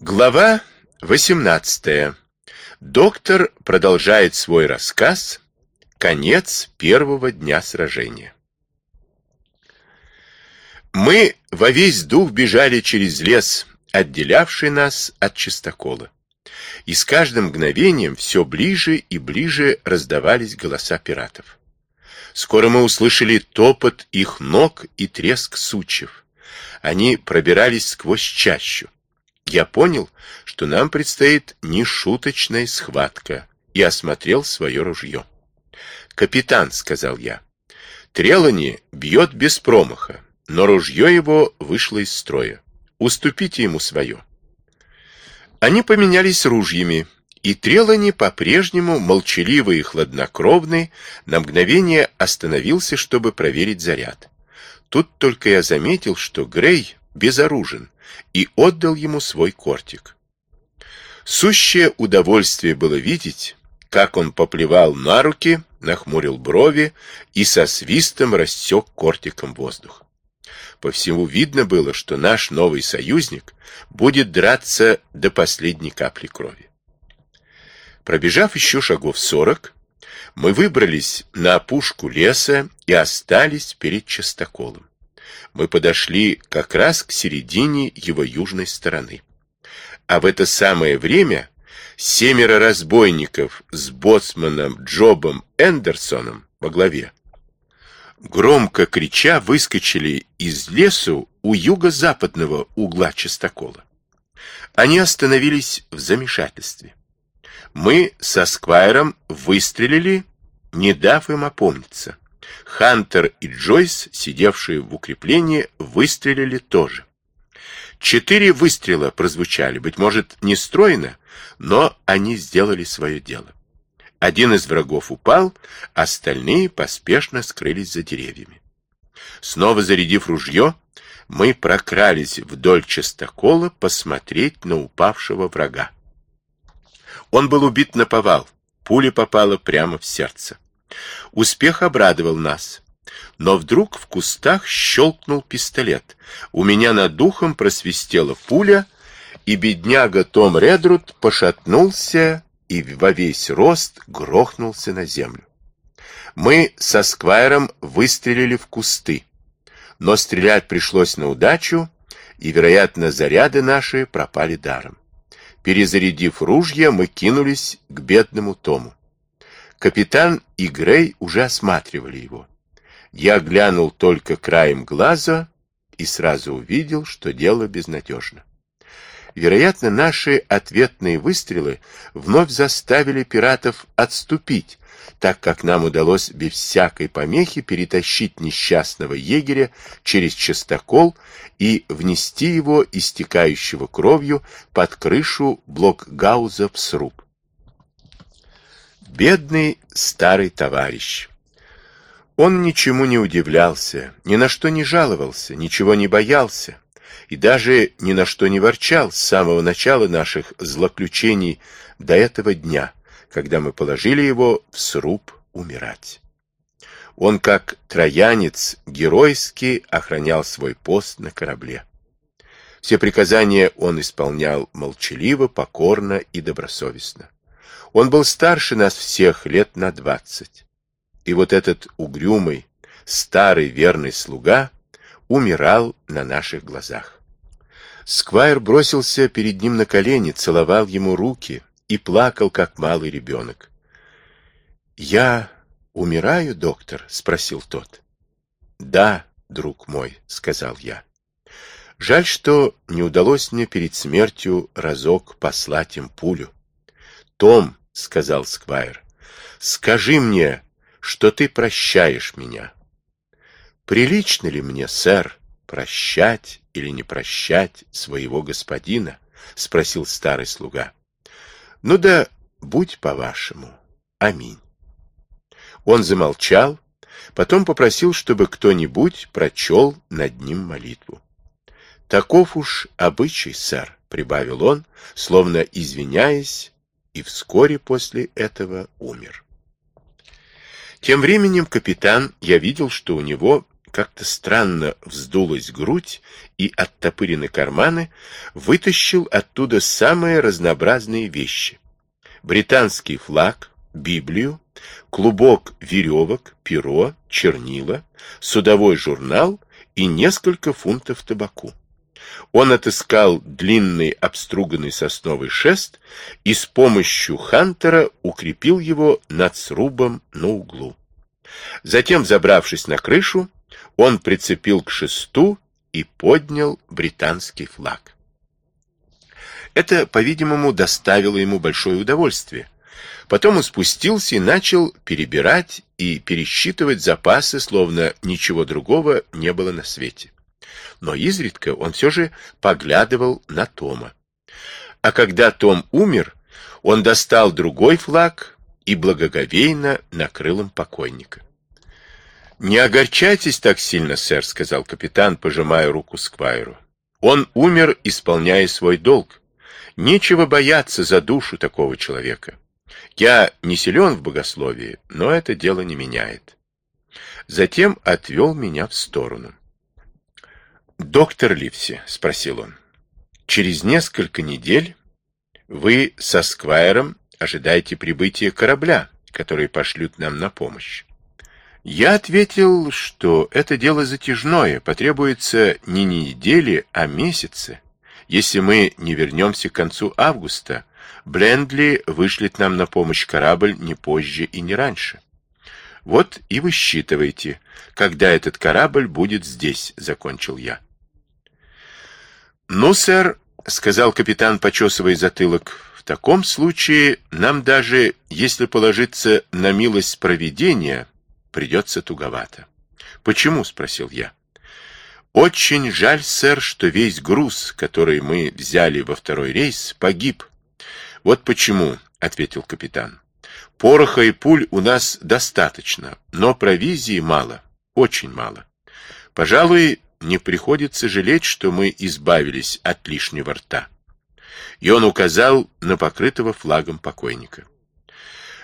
Глава 18. Доктор продолжает свой рассказ. Конец первого дня сражения. Мы во весь дух бежали через лес, отделявший нас от чистокола. И с каждым мгновением все ближе и ближе раздавались голоса пиратов. Скоро мы услышали топот их ног и треск сучьев. Они пробирались сквозь чащу. Я понял, что нам предстоит нешуточная схватка, и осмотрел свое ружье. «Капитан», — сказал я, — «Трелани бьет без промаха, но ружье его вышло из строя. Уступите ему свое». Они поменялись ружьями, и Трелани по-прежнему, молчаливый и хладнокровный, на мгновение остановился, чтобы проверить заряд. Тут только я заметил, что Грей безоружен, и отдал ему свой кортик. Сущее удовольствие было видеть, как он поплевал на руки, нахмурил брови и со свистом рассек кортиком воздух. По всему видно было, что наш новый союзник будет драться до последней капли крови. Пробежав еще шагов сорок, мы выбрались на опушку леса и остались перед частоколом. Мы подошли как раз к середине его южной стороны. А в это самое время семеро разбойников с боцманом Джобом Эндерсоном во главе, громко крича, выскочили из лесу у юго-западного угла частокола. Они остановились в замешательстве. Мы со Сквайром выстрелили, не дав им опомниться. Хантер и Джойс, сидевшие в укреплении, выстрелили тоже. Четыре выстрела прозвучали, быть может, не стройно, но они сделали свое дело. Один из врагов упал, остальные поспешно скрылись за деревьями. Снова зарядив ружье, мы прокрались вдоль частокола посмотреть на упавшего врага. Он был убит на повал. Пуля попала прямо в сердце. Успех обрадовал нас. Но вдруг в кустах щелкнул пистолет. У меня над духом просвистела пуля, и бедняга Том Редруд пошатнулся и во весь рост грохнулся на землю. Мы со Сквайром выстрелили в кусты, но стрелять пришлось на удачу, и, вероятно, заряды наши пропали даром. Перезарядив ружья, мы кинулись к бедному Тому. Капитан и Грей уже осматривали его. Я глянул только краем глаза и сразу увидел, что дело безнадежно. Вероятно, наши ответные выстрелы вновь заставили пиратов отступить, так как нам удалось без всякой помехи перетащить несчастного егеря через частокол и внести его, истекающего кровью, под крышу блокгауза в сруб. Бедный старый товарищ. Он ничему не удивлялся, ни на что не жаловался, ничего не боялся и даже ни на что не ворчал с самого начала наших злоключений до этого дня, когда мы положили его в сруб умирать. Он, как троянец, геройски охранял свой пост на корабле. Все приказания он исполнял молчаливо, покорно и добросовестно. Он был старше нас всех лет на двадцать. И вот этот угрюмый, старый верный слуга умирал на наших глазах. Сквайр бросился перед ним на колени, целовал ему руки и плакал, как малый ребенок. «Я умираю, доктор?» — спросил тот. «Да, друг мой», — сказал я. «Жаль, что не удалось мне перед смертью разок послать им пулю. Том, — сказал Сквайр, — скажи мне, что ты прощаешь меня. Прилично ли мне, сэр, прощать или не прощать своего господина? — спросил старый слуга. — Ну да, будь по-вашему. Аминь. Он замолчал, потом попросил, чтобы кто-нибудь прочел над ним молитву. — Таков уж обычай, сэр, — прибавил он, словно извиняясь и вскоре после этого умер. Тем временем капитан, я видел, что у него как-то странно вздулась грудь и оттопырены карманы, вытащил оттуда самые разнообразные вещи. Британский флаг, Библию, клубок веревок, перо, чернила, судовой журнал и несколько фунтов табаку. Он отыскал длинный обструганный сосновый шест и с помощью Хантера укрепил его над срубом на углу. Затем, забравшись на крышу, он прицепил к шесту и поднял британский флаг. Это, по-видимому, доставило ему большое удовольствие. Потом он спустился и начал перебирать и пересчитывать запасы, словно ничего другого не было на свете. Но изредка он все же поглядывал на Тома. А когда Том умер, он достал другой флаг и благоговейно накрыл им покойника. «Не огорчайтесь так сильно, сэр», — сказал капитан, пожимая руку Сквайру. «Он умер, исполняя свой долг. Нечего бояться за душу такого человека. Я не силен в богословии, но это дело не меняет». Затем отвел меня в сторону. «Доктор Ливси», — спросил он, — «через несколько недель вы со Сквайром ожидаете прибытия корабля, который пошлют нам на помощь. Я ответил, что это дело затяжное, потребуется не недели, а месяцы. Если мы не вернемся к концу августа, Блендли вышлет нам на помощь корабль не позже и не раньше. Вот и высчитывайте, когда этот корабль будет здесь, закончил я. Ну, сэр, сказал капитан, почесывая затылок, в таком случае нам даже, если положиться на милость провидения, придется туговато. «Почему?» — спросил я. «Очень жаль, сэр, что весь груз, который мы взяли во второй рейс, погиб». «Вот почему», — ответил капитан. «Пороха и пуль у нас достаточно, но провизии мало, очень мало. Пожалуй, не приходится жалеть, что мы избавились от лишнего рта». И он указал на покрытого флагом покойника.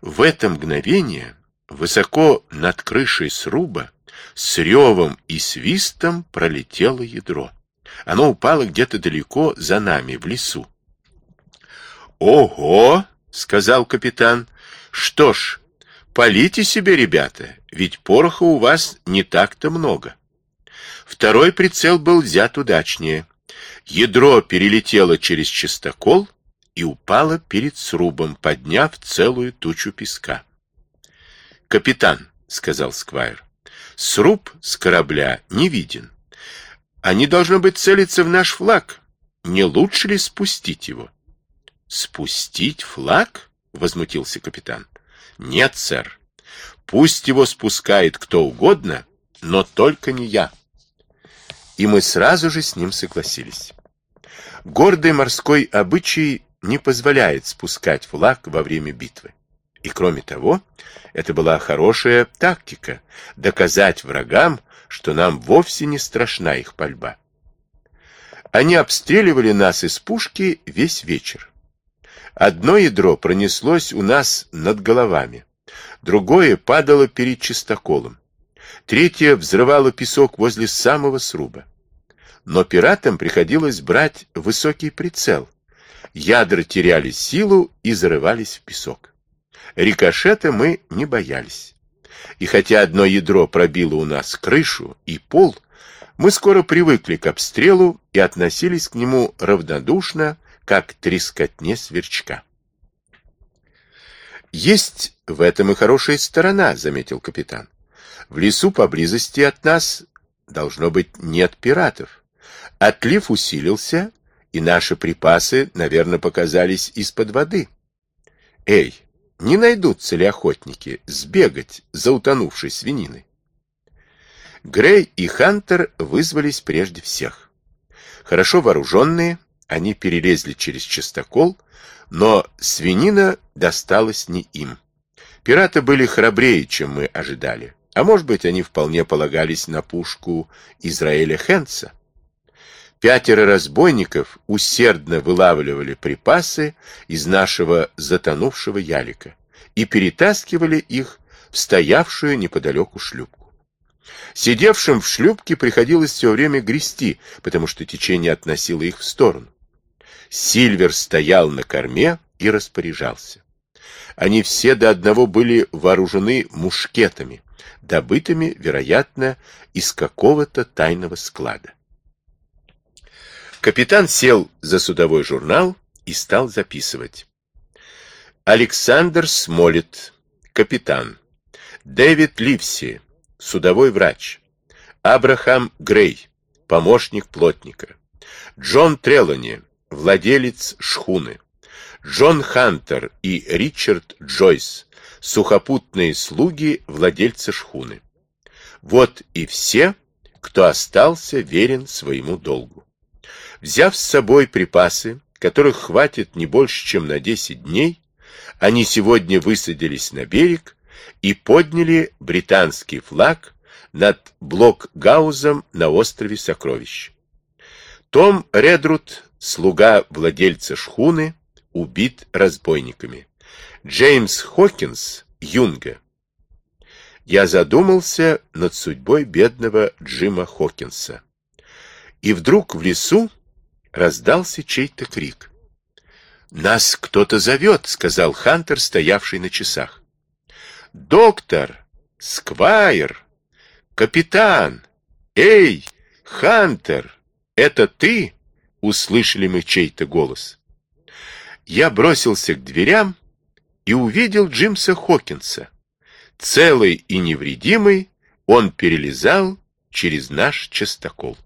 В это мгновение Высоко над крышей сруба с ревом и свистом пролетело ядро. Оно упало где-то далеко за нами, в лесу. «Ого!» — сказал капитан. «Что ж, полите себе, ребята, ведь пороха у вас не так-то много». Второй прицел был взят удачнее. Ядро перелетело через чистокол и упало перед срубом, подняв целую тучу песка. «Капитан», — сказал Сквайр, — «сруб с корабля не виден. Они, должны быть, целиться в наш флаг. Не лучше ли спустить его?» «Спустить флаг?» — возмутился капитан. «Нет, сэр. Пусть его спускает кто угодно, но только не я». И мы сразу же с ним согласились. Гордый морской обычай не позволяет спускать флаг во время битвы. И кроме того, это была хорошая тактика — доказать врагам, что нам вовсе не страшна их пальба. Они обстреливали нас из пушки весь вечер. Одно ядро пронеслось у нас над головами, другое падало перед чистоколом, третье взрывало песок возле самого сруба. Но пиратам приходилось брать высокий прицел. Ядра теряли силу и зарывались в песок. Рикошета мы не боялись. И хотя одно ядро пробило у нас крышу и пол, мы скоро привыкли к обстрелу и относились к нему равнодушно, как трескотне сверчка. «Есть в этом и хорошая сторона», — заметил капитан. «В лесу поблизости от нас, должно быть, нет пиратов. Отлив усилился, и наши припасы, наверное, показались из-под воды. Эй, не найдутся ли охотники сбегать за утонувшей свининой. Грей и Хантер вызвались прежде всех. Хорошо вооруженные, они перелезли через частокол, но свинина досталась не им. Пираты были храбрее, чем мы ожидали, а может быть, они вполне полагались на пушку Израиля Хенца. Пятеро разбойников усердно вылавливали припасы из нашего затонувшего ялика и перетаскивали их в стоявшую неподалеку шлюпку. Сидевшим в шлюпке приходилось все время грести, потому что течение относило их в сторону. Сильвер стоял на корме и распоряжался. Они все до одного были вооружены мушкетами, добытыми, вероятно, из какого-то тайного склада. Капитан сел за судовой журнал и стал записывать. Александр Смолет, капитан. Дэвид Ливси, судовой врач. Абрахам Грей, помощник плотника. Джон Трелани, владелец шхуны. Джон Хантер и Ричард Джойс, сухопутные слуги владельца шхуны. Вот и все, кто остался верен своему долгу. Взяв с собой припасы, которых хватит не больше, чем на 10 дней, они сегодня высадились на берег и подняли британский флаг над Блокгаузом на острове Сокровищ. Том Редрут, слуга владельца шхуны, убит разбойниками. Джеймс Хокинс, Юнга. Я задумался над судьбой бедного Джима Хокинса. И вдруг в лесу раздался чей-то крик. «Нас кто-то зовет», — сказал Хантер, стоявший на часах. «Доктор! Сквайр! Капитан! Эй, Хантер! Это ты?» — услышали мы чей-то голос. Я бросился к дверям и увидел Джимса Хокинса. Целый и невредимый он перелезал через наш частокол.